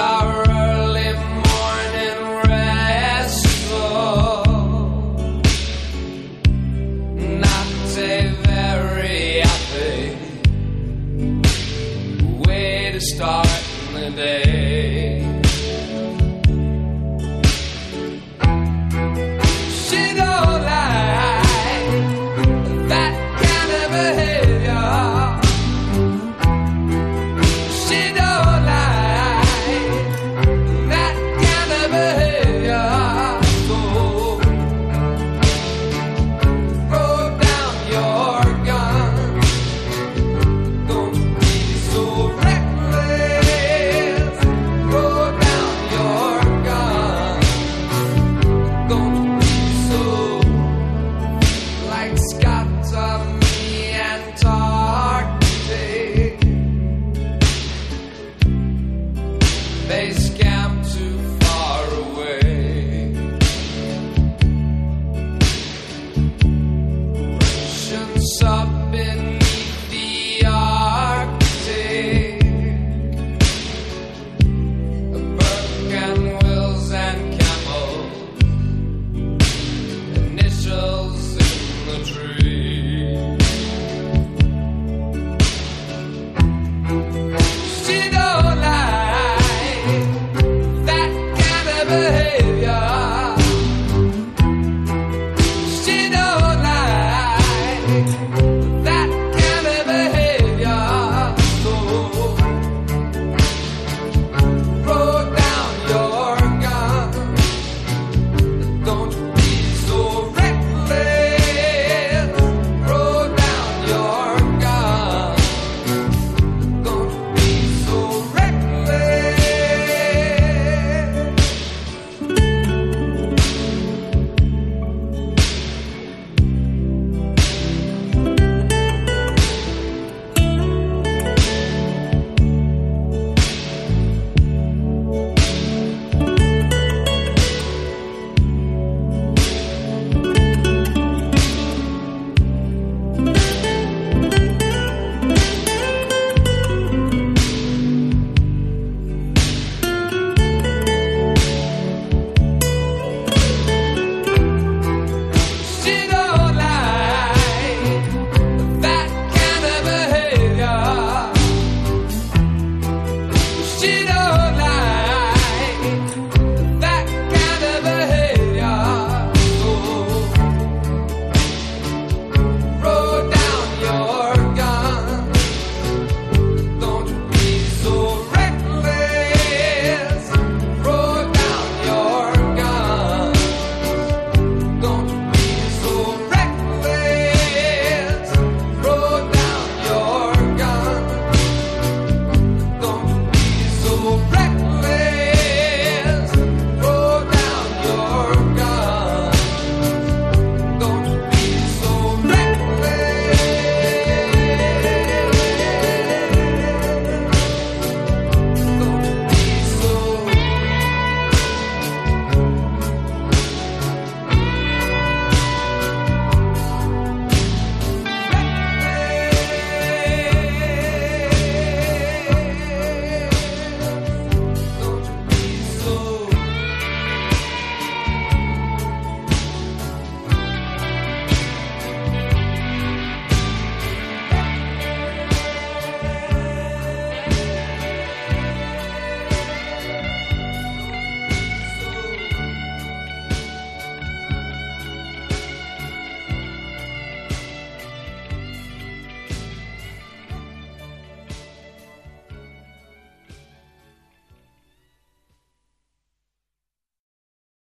sorrow.